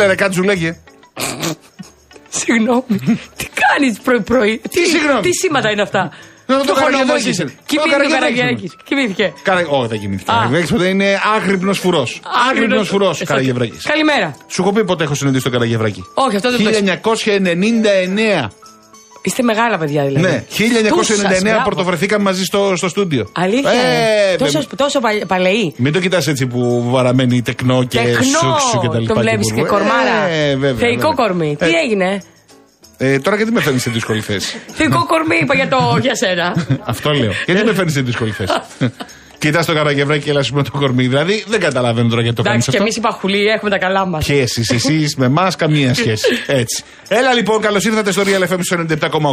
Έλα ρε κάτσου λέγε. Συγγνώμη. Τι κάνεις πρωί-πρωί. Τι, συγγνώμη; τι σήματα είναι αυτά; Να το Καραγευράκης χωνομόζησε. είναι. Κοιμήθηκε Το ο Καραγευράκης Καραγευράκης. Κοιμήθηκε. Καρα... Όχι, δεν κοιμήθηκε. Α. Καραγευράκης ποτέ είναι άγρυπνο φουρός. Άγρυπνο φουρός Ε, Καραγευράκη. Καλημέρα. Σου έχω πει πότε έχω συναντήσει τον Καραγευράκη. Όχι, αυτό δεν το ξέρω. 1999. Είστε μεγάλα παιδιά δηλαδή. Ναι, Τούσας, 1999 μπράβο. πρωτοβρεθήκαμε μαζί στο, στο στούντιο. Αλήθεια. Ε, τόσο, δεν- τόσο παλαι- παλαιοί. Μην το κοιτάς έτσι που βαραμένει τεκνό και Τεκνό! σούξου και τα λοιπά. Το βλέπεις και μπουρμπου. κορμάρα. Ε, βέβαια, Θεϊκό βέβαια. κορμί. Ε, Τι έγινε; ε, τώρα γιατί με φέρνεις σε δύσκολη θέση; Θεϊκό κορμί είπα για, το, για σένα. Αυτό λέω. Γιατί με φέρνεις σε δύσκολη θέση; Κοιτάς το καραγευράκι και έλα σου με το κορμί. Δηλαδή δεν καταλαβαίνω τώρα γιατί το κάνεις Εντάξει, και αυτό. εμείς οι παχουλοί έχουμε τα καλά μας. Ποιοι εσείς, εσείς με εμάς, καμία σχέση. Έτσι. Έλα λοιπόν, καλώς ήρθατε στο Real FM στο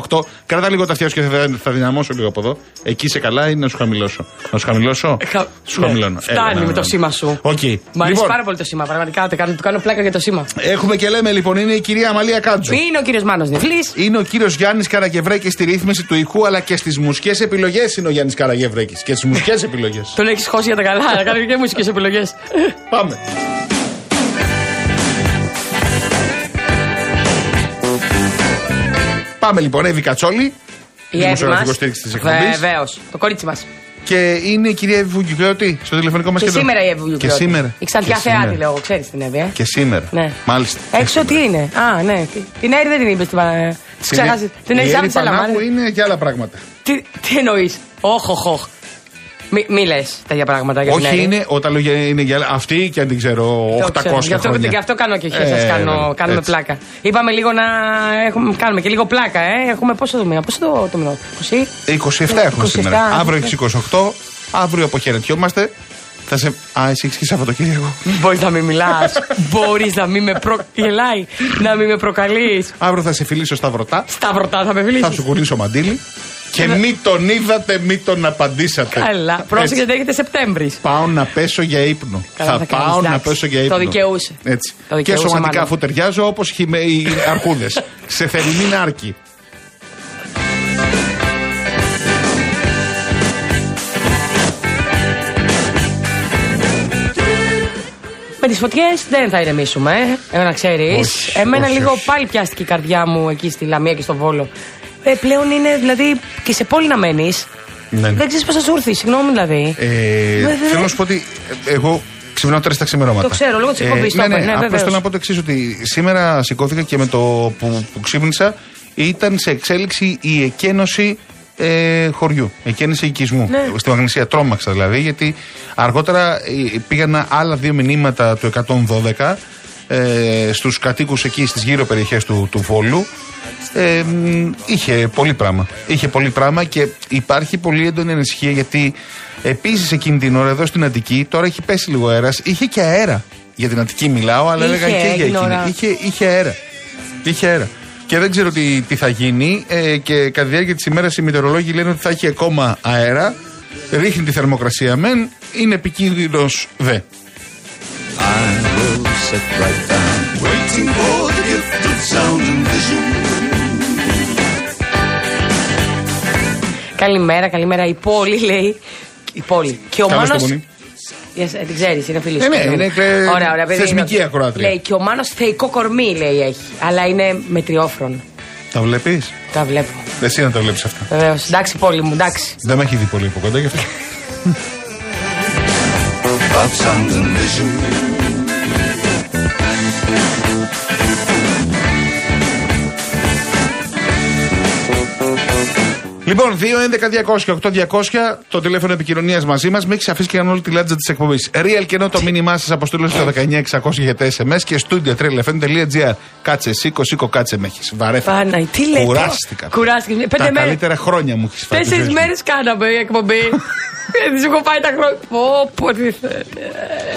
97,8. Κράτα λίγο τα αυτιά σου και θα, θα δυναμώσω λίγο από εδώ. Εκεί είσαι καλά ή να σου χαμηλώσω; Να σου χαμηλώσω; Χα- Σου ναι, χαμηλώνω. φτάνει Έλα, με να, το να. σήμα σου. Οκ. Μ' αρέσει Λοιπόν, πάρα πολύ το σήμα. Πραγματικά το κάνω, του κάνω πλάκα για το σήμα. έχουμε και λέμε λοιπόν, είναι η κυρία Αμαλία Κάτζου. Είναι ο κύριος Μάνος Νεφλή. Είναι ο κύριος Γιάννης Καραγευρέκης στη ρύθμιση του ηχού, αλλά και στις μουσικές επιλογές είναι ο Γιάννης Καραγευρέκης. Και στις μουσικές επιλογές. Τον έχεις χώσει για τα καλά. Να κάνει και μουσικές επιλογές. Πάμε. Πάμε λοιπόν, Εύη Κατσόλη. Η Εύη δημοσιογραφικό μας. στήριξη της εκπομπής. Βεβαίως. Το κορίτσι μας. Και είναι η κυρία Εύη Βουγγιουκλώτη στο τηλεφωνικό μας Και σήμερα η Εύη Και σήμερα. Η Ξαντιά Και σήμερα. Θεάτη, λέω. Ξέρεις την Εύη, ε; Και σήμερα. Ναι. Μάλιστα. Έξω τι είναι; Α, ναι. Τι- Την Έρη δεν την είπες. Την ξεχάσει. Την έχει Η Εύη άφησε αλλά Πανάγου μάλλον. είναι και άλλα πράγματα. Τι, τι εννοείς; Όχ, όχ, όχ. Μη, μη λες τέτοια πράγματα για την Όχι, Έρη. είναι όταν λέω για- είναι για αυτή και αν την ξέρω 800 Το ξέρω. Γι' αυτό, χρόνια. γι' αυτό κάνω και Ε, σας κάνω, βέβαια. κάνουμε Έτσι. πλάκα. Είπαμε λίγο να έχουμε, κάνουμε και λίγο πλάκα, ε. Έχουμε πόσο το μήνα, πόσο το, το μήνα, 20. 27 έχουμε 27, σήμερα. Αύριο ναι. έχει 28. Αύριο αποχαιρετιόμαστε. Θα σε... Α, εσύ έχεις και Σαββατοκύριακο. Μπορείς να μην μιλάς. Μπορείς να μην με προκαλεί. Να μην με προκαλείς. Αύριο θα σε φιλήσω στα βρωτά. Σταυρωτά θα με Θα φιλήσει. σου κουνήσω μαντίλι. Και μη τον είδατε, μη τον απαντήσατε. Καλά. Έτσι. Πρόσεχε, έρχεται Σεπτέμβρης. Πάω να πέσω για ύπνο. Καλά, θα θα κάνεις, πάω να εντάξει. πέσω για Το ύπνο. δικαιούσε. Έτσι. Το και δικαιούσε, σωματικά μάλλον. αφού ταιριάζω όπως οι αρχούδε. σε θερινή νάρκη. Με τις φωτιές δεν θα ηρεμήσουμε, ε. να ξέρεις. Όχι, Εμένα όχι, λίγο όχι. πάλι πιάστηκε η καρδιά μου εκεί στη Λαμία και στο Βόλο. Ε, πλέον είναι δηλαδή και σε πόλη να μένεις. Ναι. Δεν ξέρεις πώς θα σου έρθει, συγγνώμη δηλαδή. Ε, Βέβαια. θέλω να σου πω ότι ε, εγώ ξυπνάω τρεις τα ξημερώματα. Το ξέρω, λόγω της εκπομπής, ναι, το ναι, είπα, ναι, απλώς βεβαίως. θέλω να πω το εξής: Ότι σήμερα σηκώθηκα και με το που, που ξύπνησα ήταν σε εξέλιξη η εκένωση ε, χωριού. Εκένωση οικισμού. Ναι. Στη Μαγνησία τρόμαξα δηλαδή, γιατί αργότερα ε, πήγαν άλλα δύο μηνύματα του 112 ε, στους κατοίκους εκεί στις γύρω περιοχές του, του Βόλου ε, μ, είχε πολύ πράγμα. Είχε πολύ πράγμα και υπάρχει πολύ έντονη ανησυχία γιατί επίσης εκείνη την ώρα εδώ στην Αττική, τώρα έχει πέσει λίγο αέρας, είχε και αέρα. Για την Αττική μιλάω, αλλά Είχε, έλεγαν και για την εκείνη. ώρα. Είχε, είχε αέρα. Είχε αέρα. Και δεν ξέρω τι, τι θα γίνει. Ε, και κατά τη διάρκεια της ημέρας οι μητεωρολόγοι λένε ότι θα έχει ακόμα αέρα. Ρίχνει τη θερμοκρασία μεν, είναι επικίνδυνος δε. I will sit right down, waiting for the gift of sound and vision. Καλημέρα, καλημέρα. Η πόλη λέει. Η πόλη. Και ο Καλώς Μάνος... το μονή. Yes, ε, την ξέρεις, είναι φίλη Ε, σου. ναι, παιδί μου. είναι κλε- Ωραία, ωραία, παιδί. θεσμική είναι. ακροάτρια. Λέει και ο Μάνος θεϊκό κορμί, λέει έχει. Αλλά είναι μετριόφρον. Τα βλέπεις; Τα βλέπω. Εσύ να τα βλέπεις αυτά. Βεβαίως. Εντάξει, πόλη μου, εντάξει. Δεν με έχει δει πολύ από κοντά γι' αυτό. Thank you. Of sound and vision. Λοιπόν, 2-11-200-8-200 το τηλέφωνο επικοινωνίας μαζί μας. Με έχει αφήσει και αν όλη τη λάτζα της εκπομπής. Real και ενώ το μήνυμά σας αποστολή στο 19600 για τα SMS και studio trelefm.gr. Κάτσε, σήκω, σήκω, κάτσε με έχεις. Βαρέθηκα. Πάνα, τι λέτε; Κουράστηκα. Κουράστηκα. Τα Πέντε μέρες. καλύτερα χρόνια μου έχεις φάει. Τέσσερις μέρες κάναμε η εκπομπή. Δεν σου έχω πάει τα χρόνια. Πω, πω, τι θέλετε. Ε,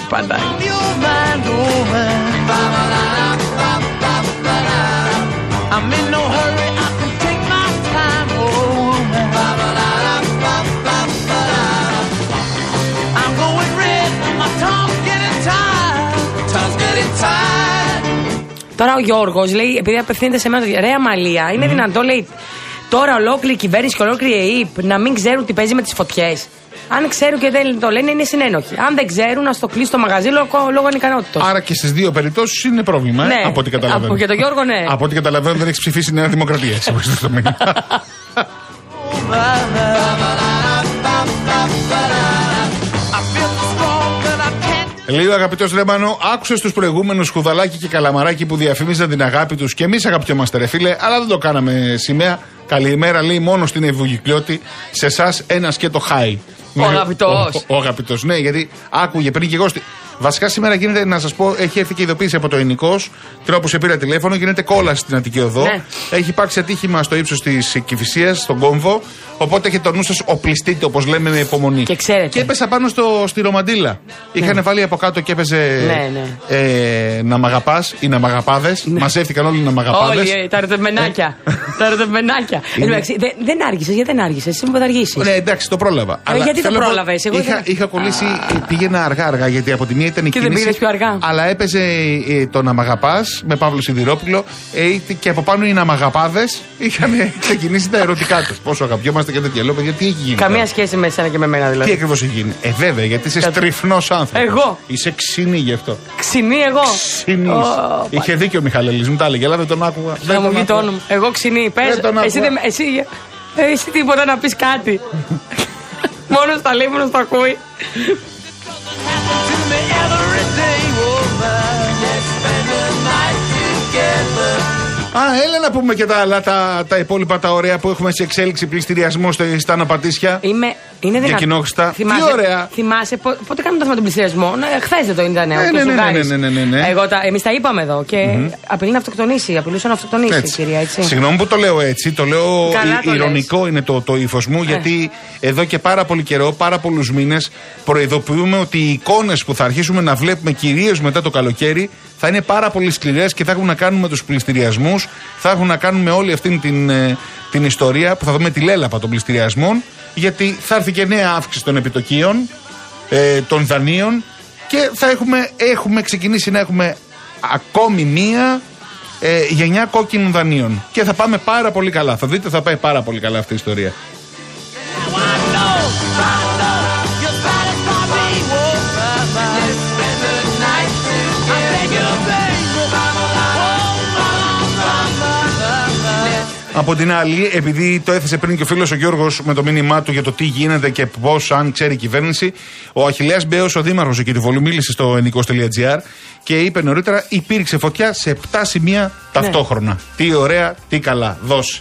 Τώρα ο Γιώργος λέει, επειδή απευθύνεται σε μένα, ρε Αμαλία, είναι δυνατό, λέει, τώρα ολόκληρη η κυβέρνηση και ολόκληρη η ΕΕΠ να μην ξέρουν τι παίζει με τις φωτιές. Αν ξέρουν και δεν το λένε, είναι συνένοχοι. Αν δεν ξέρουν, να στο κλείσει το μαγαζί λόγω, λόγω ανικανότητο. Άρα και στις δύο περιπτώσεις είναι πρόβλημα, ε, Ναι. από ό,τι καταλαβαίνω. Από- για τον Γιώργο, ναι. Από ό,τι καταλαβαίνω δεν έχεις ψηφίσει η Νέα Δημοκρατία. Λέει ο αγαπητός Ρέμανο, άκουσες τους προηγούμενους Χουδαλάκη και Καλαμαράκη που διαφήμιζαν την αγάπη τους και εμείς αγαπιόμαστε, ρε φίλε, αλλά δεν το κάναμε σημαία. Καλημέρα, λέει μόνο στην Ευγυκλιώτη, σε εσάς ένας και το χάι. Ο αγαπητός. Ο, ο, αγαπητός, ναι, γιατί άκουγε πριν και εγώ. Στη... Βασικά σήμερα γίνεται, να σας πω, έχει έρθει και ειδοποίηση από το ελληνικό. Τώρα που σε πήρα τηλέφωνο, γίνεται κόλαση στην Αττική Οδό. Ναι. Έχει υπάρξει ατύχημα στο ύψος της Κυφυσίας, στον κόμβο. Οπότε έχετε το νου σας οπλιστείτε, όπως λέμε, με υπομονή. Και ξέρετε. Και έπεσα πάνω στο, στη Ρομαντίλα. Είχαν βάλει από κάτω και έπαιζε Ναι, ναι. Ε, να μ' αγαπάς ή να μ' αγαπάδες. Μαζεύτηκαν όλοι να μ' αγαπάδες. Όλοι ε, τα ερωτευμενάκια. τα ερωτευμενάκια. Είναι- Εντάξει, δεν- δεν άργησες, γιατί δεν άργησες. Εσύ μου θα αργήσεις. Ναι, εντάξει, το πρόλαβα. Αλλά γιατί το θέλω να πω, πρόλαβες, εγώ είχα, ήθελα- είχα κολλήσει, ε, πήγαινα αργά-αργά γιατί από τη μία ήταν η Και δεν κίνηση. πήγες πιο αργά. Αλλά έπαιζε ε, το να μ' αγαπάς με Παύλο Σιδηρόπουλο ε, και από πάνω οι να μ' αγαπάδες είχαν ξεκινήσει τα ερωτικά τους. Πόσο αγαπιόμαστε και τέτοια. Λέω, παιδιά, τι έχει γίνει. Καμία τώρα; σχέση με εσένα και με μένα Τι δηλαδή. ακριβώς έχει γίνει; Ε, βέβαια, γιατί είσαι Κατ- στριφνός άνθρωπος. Εγώ. Είσαι ξινή γι' αυτό. Ξινή εγώ. Ξινής. Ω, Είχε δίκιο ο Μιχαλέλη, μου τα έλεγε, αλλά δεν τον άκουγα. Δεν Θα μου τον βγει το άκουγα. όνομα. Εγώ ξινή. Πες, Δεν τον εσύ, άκουγα. δεν- εσύ, εσύ τίποτα να πεις κάτι. μόνος στα λέει, μόνο στα ακούει. Α, έλα να πούμε και τα άλλα, τα, τα υπόλοιπα τα ωραία που έχουμε σε εξέλιξη πληστηριασμό στα στα Αναπατήσια. Είμαι, είναι Για δυνατό. κοινόχρηστα. Θυμάσαι, Τι ωραία. Θυμάσαι πο- πότε κάνουμε το θέμα του πληστηριασμού. Ναι, Χθες δεν το ήταν. Ναι, ο ναι, κ. ναι, ναι, Ζουγάρης. ναι, ναι, ναι, ναι. Εγώ τα, εμείς τα είπαμε εδώ και απειλεί να αυτοκτονήσει. Απειλούσε να αυτοκτονήσει η κυρία, έτσι. Συγγνώμη που το λέω έτσι, το λέω Καλά η- το Ε. ηρωνικό είναι το, το ύφος μου, γιατί εδώ και πάρα πολύ καιρό, πάρα πολλούς μήνες, προειδοποιούμε ότι οι εικόνες που θα αρχίσουμε να βλέπουμε κυρίως μετά το καλοκαίρι θα είναι πάρα πολύ σκληρές και θα έχουν να κάνουν με τους πληστηριασμούς, θα έχουν να κάνουν με όλη αυτή την, ε, την ιστορία που θα δούμε τη λέλαπα των πληστηριασμών, γιατί θα έρθει και νέα αύξηση των επιτοκίων, ε, των δανείων και θα έχουμε, έχουμε ξεκινήσει να έχουμε ακόμη μία ε, γενιά κόκκινων δανείων. Και θα πάμε πάρα πολύ καλά. Θα δείτε, θα πάει πάρα πολύ καλά αυτή η ιστορία. Από την άλλη, επειδή το έθεσε πριν και ο φίλος ο Γιώργος με το μήνυμά του για το τι γίνεται και πώς, αν ξέρει η κυβέρνηση, ο Αχηλέα Μπέος, ο δήμαρχος εκεί του Βολού, μίλησε στο ενικό.gr και είπε νωρίτερα: υπήρξε φωτιά σε 7 σημεία ταυτόχρονα. Τι ωραία, τι καλά. Δώσε.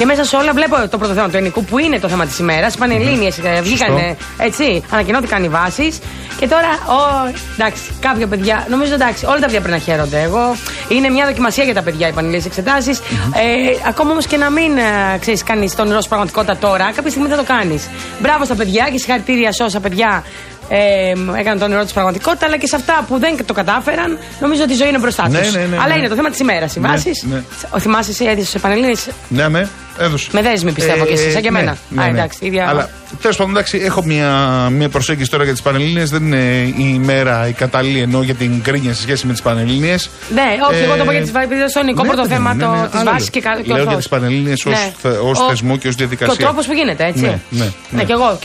Και μέσα σε όλα βλέπω το πρώτο θέμα του ελληνικού που είναι το θέμα της ημέρας. Οι Πανελλήνιες ε, βγήκαν έτσι, ανακοινώθηκαν οι βάσεις. Και τώρα, ο, εντάξει, κάποια παιδιά, νομίζω εντάξει, όλα τα παιδιά πρέπει να χαίρονται. Εγώ, είναι μια δοκιμασία για τα παιδιά οι Πανελλήνιες εξετάσεις. Ε, ακόμα όμως και να μην ε, ξέρεις, κάνεις τον νερό στην πραγματικότητα τώρα, κάποια στιγμή θα το κάνεις. Μπράβο στα παιδιά και συγχαρητήρια σε όσα παιδιά ε, έκαναν τον νερό της πραγματικότητα, αλλά και σε αυτά που δεν το κατάφεραν, νομίζω ότι η ζωή είναι μπροστά τους. Ναι, ναι, ναι, αλλά ναι. είναι το θέμα της ημέρας. Οι Ναι, βάσει. ναι. Ο θυμάσαι εσύ έδειξε στους Πανελλήνιες Ναι, με, έδωσε. Με δέσμη, πιστεύω, και εσύ, σαν και ναι, εμένα. ναι, Α, ναι. εντάξει, ίδια- Αλλά τέλος πάντων, εντάξει, έχω μια, μια προσέγγιση τώρα για τις Πανελλήνιες Δεν είναι η ημέρα η κατάλληλη ενώ για την κρίνια σε σχέση με τις Πανελλήνιες Ναι, όχι, Ε, εγώ το πω για τις βάσει. Επειδή στο ελληνικό ναι, πρώτο παιδί θέμα μου, το, ναι, ναι, της άλλο βάσης λέω. και κα- και Λέω ορθώς. για τις Πανελλήνιες ως Ναι. θε- ως Ο- θεσμό και ως διαδικασία. Και ο τρόπος που γίνεται, έτσι. Ναι, ναι, ναι. Ναι, κι εγώ,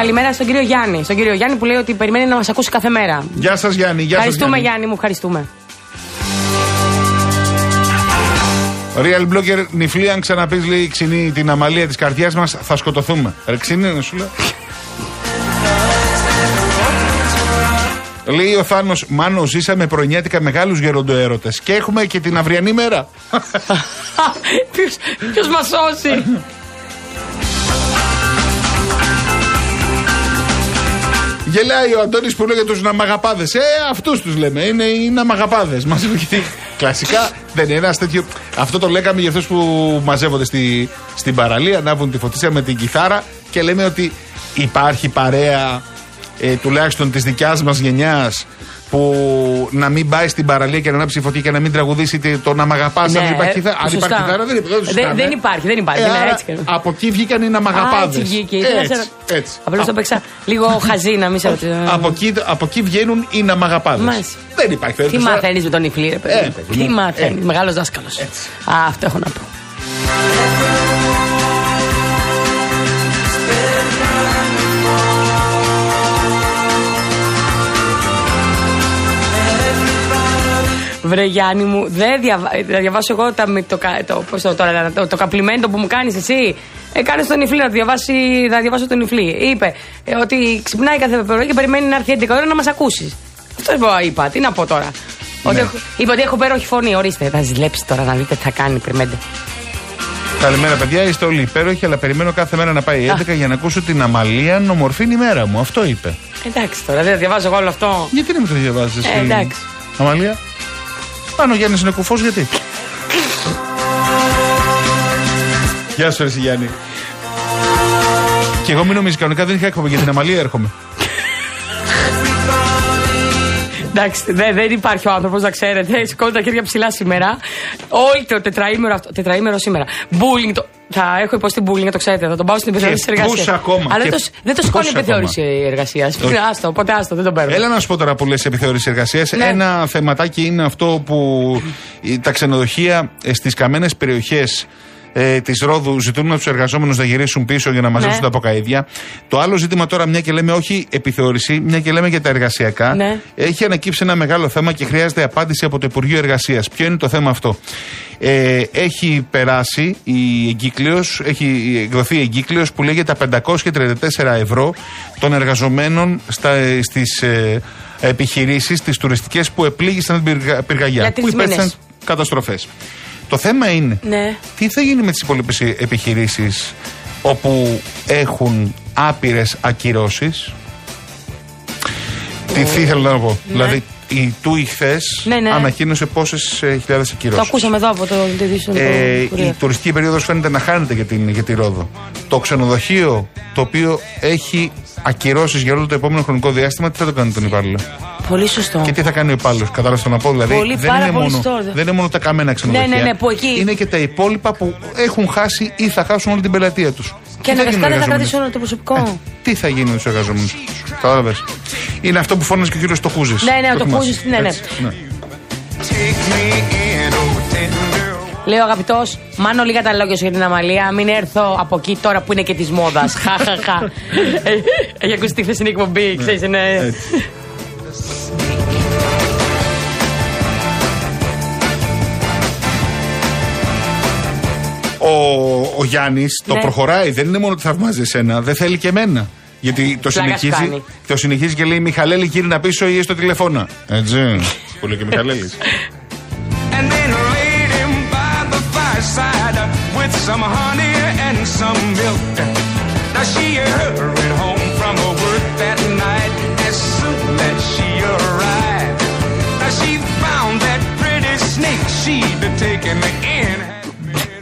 Καλημέρα στον κύριο Γιάννη. Στον κύριο Γιάννη που λέει ότι περιμένει να μας ακούσει κάθε μέρα. Γεια σας Γιάννη, γεια σας Ευχαριστούμε, Γιάννη. Γιάννη μου, ευχαριστούμε. Real Blogger νυφλή, αν ξαναπείς λέει ξυνή την αμαλία της καρδιάς μας, θα σκοτωθούμε. Ρε ξυνή, να σου λέω. Λέει ο Θάνος, Μάνο, ζήσαμε πρωινιάτικα μεγάλους γεροντοέρωτες. Και έχουμε και την αυριανή μέρα. Ποιος μας σώσει; Γελάει ο Αντώνης που λέγεται τους ναμαγαπάδε. Ε, αυτούς τους λέμε. Είναι οι ναμαγαπάδε. Κλασικά δεν είναι ένας τέτοιο. Αυτό το λέγαμε για αυτούς που μαζεύονται στη, στην παραλία, ανάβουν τη φωτίσια με την κιθάρα και λέμε ότι υπάρχει παρέα ε, τουλάχιστον της δικιάς μας γενιάς που να μην πάει στην παραλία και να ανάψει φωτιά και να μην τραγουδήσει τι- το να μ' αγαπάς. Ναι, αν υπάρχει κιθάρα. Αν σωστά. υπάρχει κιθάρα, δεν, δεν, το Δεν- συζητάμε. δεν υπάρχει, δεν υπάρχει, Ε, ναι, άρα έτσι και- από εκεί βγήκαν οι να μ' Α, αγαπάδες. έτσι βγήκε. Ήθελα να Έτσι, σε- έτσι. Απλώς το παίξα λίγο χαζή να μην σε ρωτήσω. Από εκεί, από εκεί βγαίνουν οι να μ' αγαπάδες. Μάλιστα. Δεν υπάρχει Τι περίπτωση. μαθαίνεις με τον Ιφλή, ρε παιδί. Ε, μου. παιδί Τι μου. μαθαίνεις. Ε. Μεγάλος δάσκαλος. Α, αυτό έχω να πω. Βρε Γιάννη μου, δεν διαβα... θα διαβάσω εγώ τα, με το, κα- το, πώς το, τώρα, το, το καπλιμέντο που μου κάνεις εσύ. Ε, κάνε τον Ιφλή να, διαβάσει, να διαβάσω τον Ιφλή. Είπε ε, ότι ξυπνάει κάθε πρωί και περιμένει να έρθει 11 ώρα να μας ακούσεις. Αυτό είπα, είπα. Τι να πω τώρα. Ότι Ναι. έχω, είπε ότι έχω υπέροχη φωνή. Ορίστε, θα ζηλέψει τώρα να δείτε τι θα κάνει πριν Καλημέρα, παιδιά. Είστε όλοι υπέροχοι, αλλά περιμένω κάθε μέρα να πάει 11 για να ακούσω την Αμαλία νομορφήν ημέρα μου. Αυτό είπε. Εντάξει τώρα, δεν διαβάζω εγώ όλο αυτό. Γιατί δεν μου το διαβάζεις εσύ. Ε, εντάξει. Αμαλία; Πάνω ο Γιάννης είναι κουφός, γιατί; Γεια σου, Ρε Γιάννη. Και εγώ μην νομίζεις κανονικά δεν είχα εκπομπή για την Αμαλία έρχομαι. Εντάξει, δεν, δεν υπάρχει ο άνθρωπος, να ξέρετε. Σηκώνω τα χέρια ψηλά σήμερα. Όλο το τετραήμερο, αυτό, τετραήμερο σήμερα. Bullying. Το, θα έχω υποστεί bullying, το ξέρετε. Θα τον πάω στην επιθεώρηση Και εργασίας. πόσα ακόμα, Αλλά και δεν το, δεν το σηκώνει η πόσα επιθεώρηση εργασίας. Άστο, οπότε άστο, δεν τον παίρνω. Έλα να σου πω τώρα που λες επιθεώρηση εργασίας. Ναι. Ένα θεματάκι είναι αυτό που οι- τα ξενοδοχεία στις καμένες περιοχές ε, της Ρόδου ζητούν από τους εργαζόμενους να γυρίσουν πίσω για να μαζέψουν Ναι. τα αποκαίδια. Το άλλο ζήτημα τώρα, μια και λέμε όχι επιθεώρηση, μια και λέμε για τα εργασιακά, Ναι. έχει ανακύψει ένα μεγάλο θέμα και χρειάζεται απάντηση από το Υπουργείο Εργασίας. Ποιο είναι το θέμα αυτό; Ε, έχει περάσει η εγκύκλειος, έχει εκδοθεί η εγκύκλειος που λέγεται τα 534 ευρώ των εργαζομένων στα, στις ε, επιχειρήσεις, τις τουριστικές που επλήγησαν την πυργα- πυργαγιά, Για που τρεις υπέστησαν μήνες. καταστροφές. Το θέμα είναι Ναι. τι θα γίνει με τις υπόλοιπες επιχειρήσεις όπου έχουν άπειρες ακυρώσεις; Τι, τι ήθελα να πω. Δηλαδή, η TUI χθες Ναι, ναι. ανακοίνωσε πόσες χιλιάδες Το ακυρώσεις. ακούσαμε εδώ από το Division. Ε, το η τουριστική περίοδος φαίνεται να χάνεται για, την, για τη Ρόδο. Το ξενοδοχείο το οποίο έχει ακυρώσεις για όλο το επόμενο χρονικό διάστημα, τι θα το κάνει τον υπάλληλο; Πολύ σωστό. Και τι θα κάνει ο υπάλληλος, κατάλαβες το να πω. Δηλαδή, Πολύ, δεν, πάρα είναι πολύ μόνο, σωστό. δεν είναι μόνο τα καμένα ξενοδοχεία. Ναι, ναι, ναι, που εκεί- Είναι και τα υπόλοιπα που έχουν χάσει ή θα χάσουν όλη την πελατεία τους. Και αναγκαστικά δεν θα κρατήσουν όλο το προσωπικό. Τι θα γίνει με τους εργαζόμενους; Κατάλαβες. Είναι αυτό που φώνασε και ο κύριος Στοχούζης. Ναι, ναι, ο Στοχούζης, ναι, ναι. Λέω αγαπητός, μάνο λίγα τα λόγια σου για την Αμαλία. Μην έρθω από εκεί τώρα που είναι και της μόδας. Χαχαχα. Ε, Έχει ακούσει τη χθεσινή εκπομπή, ξέρεις, είναι. Ο, ο Γιάννης το Ναι. προχωράει. Δεν είναι μόνο ότι θαυμάζει εσένα, δεν θέλει και εμένα. Γιατί το Πλάκα σου συνεχίζει, κάνει. το συνεχίζει και λέει Μιχαλέλη, γύρνα πίσω ή στο τηλεφώνα. Έτσι. που λέει και Μιχαλέλης.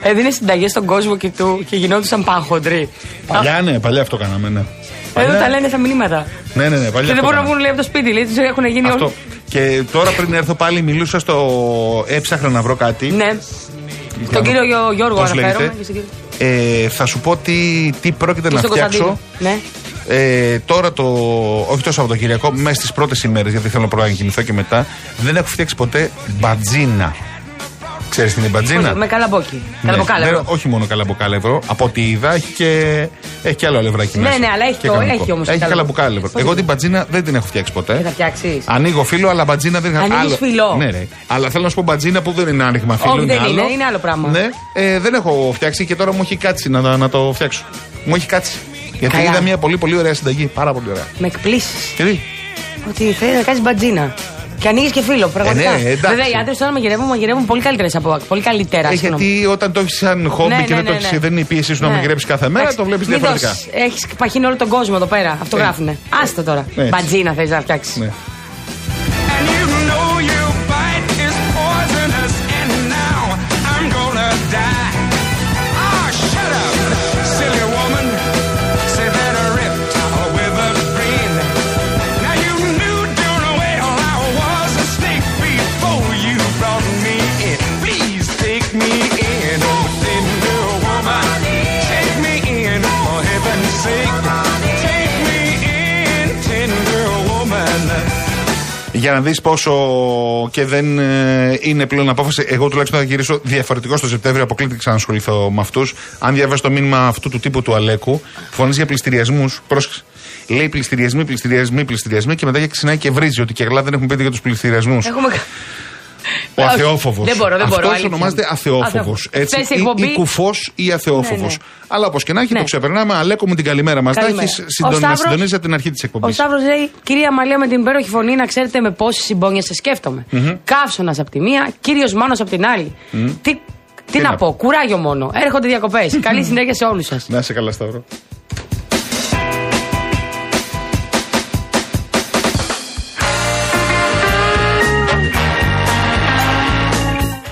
Έδινε συνταγές στον κόσμο και, του, και γινόντουσαν πάχοντροι. παλιά, ναι, παλιά αυτό κάναμε, ναι. Εδώ Παλιά- τα λένε στα μηνύματα. Ναι, ναι, ναι, παλιά. Και δεν αυτό μπορούν να κάναμε. βγουν λέει από το σπίτι, λέει, τους έχουν γίνει Αυτό. όλοι. Και τώρα πριν έρθω πάλι μιλούσα στο. Έψαχνα να βρω κάτι. Ναι. Τον κύριο Γιώ- Γιώργο Πώς αναφέρομαι. λέγεται. και στον κύριο- Ε, θα σου πω τι, τι πρόκειται Και να στον φτιάξω. Κωνσταντίνο. Ναι. Ε, τώρα το. Όχι το Σαββατοκυριακό, μέσα στις πρώτες ημέρες, γιατί θέλω πρώτα να κοιμηθώ και μετά. Δεν έχω φτιάξει ποτέ μπατζίνα. Ξέρεις τι είναι η μπατζίνα; Με καλαμπόκι. Ναι, Καλαμποκάλευρο. δεν- όχι μόνο καλαμποκάλευρο. Από ό,τι είδα έχει και, έχει και άλλο αλευράκι Ναι, μέσα. ναι, αλλά έχει Και το- κανονικό. έχει όμως Έχει καλαμπο- καλαμποκάλευρο. Πώς Εγώ είναι; την μπατζίνα δεν την έχω φτιάξει ποτέ. Δεν θα φτιάξεις. Ανοίγω φύλλο, αλλά μπατζίνα δεν είχα Ανοίγεις άλλο. φύλλο. Ναι, ναι. Αλλά θέλω να σου πω μπατζίνα που δεν είναι άνοιγμα φύλλο. Όχι, δεν άλλο. είναι, είναι άλλο πράγμα. Ναι, ε, δεν έχω φτιάξει και τώρα μου έχει κάτσει να, να το φτιάξω. Μου έχει κάτσει. Γιατί Καλά. είδα μια πολύ πολύ ωραία συνταγή. Πάρα πολύ ωραία. Με εκπλήσεις. Γιατί; Ότι θέλει να κάνεις μπατζίνα. Και ανοίγεις και φίλο, πραγματικά. ναι, εντάξει. Βέβαια, οι άντρες τώρα μαγειρεύουν, μαγειρεύουν πολύ καλύτερες από Πολύ καλύτερα. Ε, συγγνώμη. γιατί όταν το έχεις σαν χόμπι Ναι, και ναι, δεν, το ναι, έχεις- ναι. δεν είναι η πίεση σου να Ναι. μαγειρέψεις κάθε μέρα, Εντάξει, το βλέπεις μην διαφορετικά. δώσεις- Έχεις παχύνει όλο τον κόσμο εδώ πέρα. Αυτό Ε. γράφουνε. Άστο τώρα. Έτσι. Μπατζίνα θέλει να φτιάξεις. Για να δεις πόσο και δεν ε, είναι πλέον απόφαση, εγώ τουλάχιστον θα γυρίσω διαφορετικό στο Σεπτέμβριο. Αποκλείται και ξανασχοληθώ με αυτούς. Αν διαβάσει το μήνυμα αυτού του τύπου του Αλέκου, φωνάζει για πληστηριασμούς. Πρόσεξε. Λέει πληστηριασμοί, πληστηριασμοί, πληστηριασμοί και μετά ξεκινάει και βρίζει ότι και καλά δεν έχουν πει για τους πληστηριασμούς. Έχουμε. Ο Όχι, αθεόφοβος. Δεν μπορώ, δεν μπορώ. Αυτό αλήθεια. ονομάζεται αθεόφοβος. Αθεόφοβος. Έτσι, Χθες η ή, εκπομπή- ή κουφός ή αθεόφοβο. Ναι, ναι. Αλλά όπως και να έχει, Ναι. το ξεπερνάμε. Αλέκο μου την καλημέρα μας. Τα Καλημέρα. έχεις Ο Σταύρος- συντονίσει από την αρχή της Ο εκπομπή. Σταύρος λέει: Κυρία Μαλία, με την υπέροχη φωνή, να ξέρετε με πόση συμπόνια σε σκέφτομαι. Καύσωνας από τη μία, κύριος Μάνος από την άλλη. Τι, τι, να να πω, κουράγιο μόνο. Έρχονται διακοπές. Καλή συνέχεια σε όλους σας. Να είσαι καλά, Σταύρο.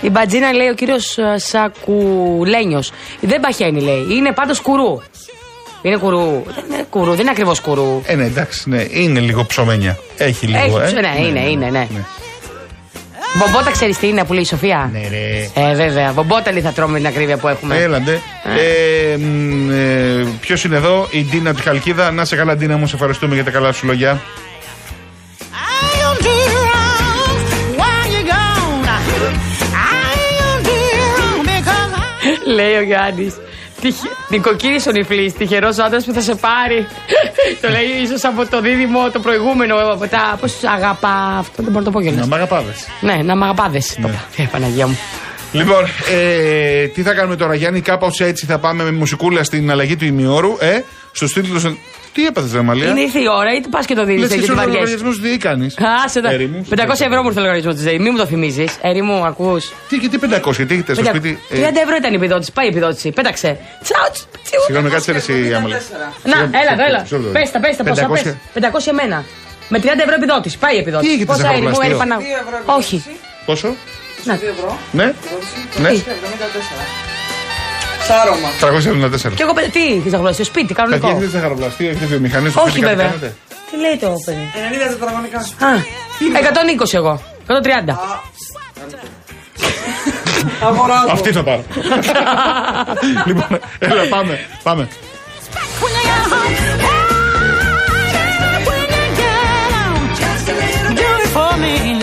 Η μπατζίνα λέει ο κύριος Σακουλένιος. Δεν παχαίνει, λέει. Είναι πάντως κουρού. Είναι κουρού. Δεν είναι κουρού, δεν είναι ακριβώς κουρού. Ε, ναι, εντάξει, ναι, είναι λίγο ψωμένια. Έχει λίγο, Έχει ε. ψω- ναι, είναι, είναι, ναι. Μπομπότα ξέρεις τι είναι που λέει η Σοφία; Ναι, ρε. Ε, βέβαια. Μπομπότα λέει θα τρώμε με την ακρίβεια που έχουμε. Έλα, ντε. Ε, μ, ε, Ποιος είναι εδώ, η Ντίνα από τη Χαλκίδα. Να σε καλά, Ντίνα μου, σε ευχαριστούμε για τα καλά σου λόγια. Γιάννης. Νοικοκύρη ο νυφλή, τυχερός άντρας που θα σε πάρει. το λέει ίσως από το δίδυμο το προηγούμενο. Από τα. Πώς αγαπά. Αυτό δεν μπορώ να το πω κιόλας. Να μ' αγαπάδες. Ναι, να μ' αγαπάδες. Ε, Παναγία μου. Λοιπόν, ε, τι θα κάνουμε τώρα, Γιάννη, κάπως έτσι θα πάμε με μουσικούλα στην αλλαγή του ημιώρου. Ε, στου τίτλου. Τι έπαθε, Ρε Μαλία; Είναι ήρθε η ώρα ή πας και το δίνει Λες γιατί εσύ ο βαριέσαι. λογαριασμό τι κάνεις; Άσε τα. Έρη μου, 500 ευρώ μου ήρθε ο λογαριασμός της ΔΕΗ. Μην μου το θυμίζεις. Έρη μου, ακούς. Τι, και τι 500, τι έχετε στο σπίτι; 30 ε, ευρώ ήταν η επιδότηση. Πάει η επιδότηση. Πέταξε. Τσάου, τσι- τσιου. Συγγνώμη, κάτσε ρε εσύ, Αμαλία. Να, έλα, εδώ, έλα. Ποιο το Πες τα, πες τα, πόσα 500. πες. 500 εμένα. Με 30 ευρώ επιδότηση. Πάει η επιδότηση. Τι έχετε Πόσα έρη μου, ζαχαροπλαστείο; έρη Παναγ- Όχι. Πόσο; Να. Ναι. Ναι. Σάρωμα. 374. Και εγώ παι- τι έχεις αγοράσει, στο σπίτι, Παιδιά, κανονικό. έχετε ζαχαροπλαστείο, έχετε βιομηχανία στο Όχι σπίτι, κάτι βέβαια. κάνετε; Τι λέει το παιδί; 90 τετραγωνικά. Α, 120 εγώ. 130. Αγοράζω. Αυτή θα πάρω. λοιπόν, έλα, πάμε. Πάμε. When you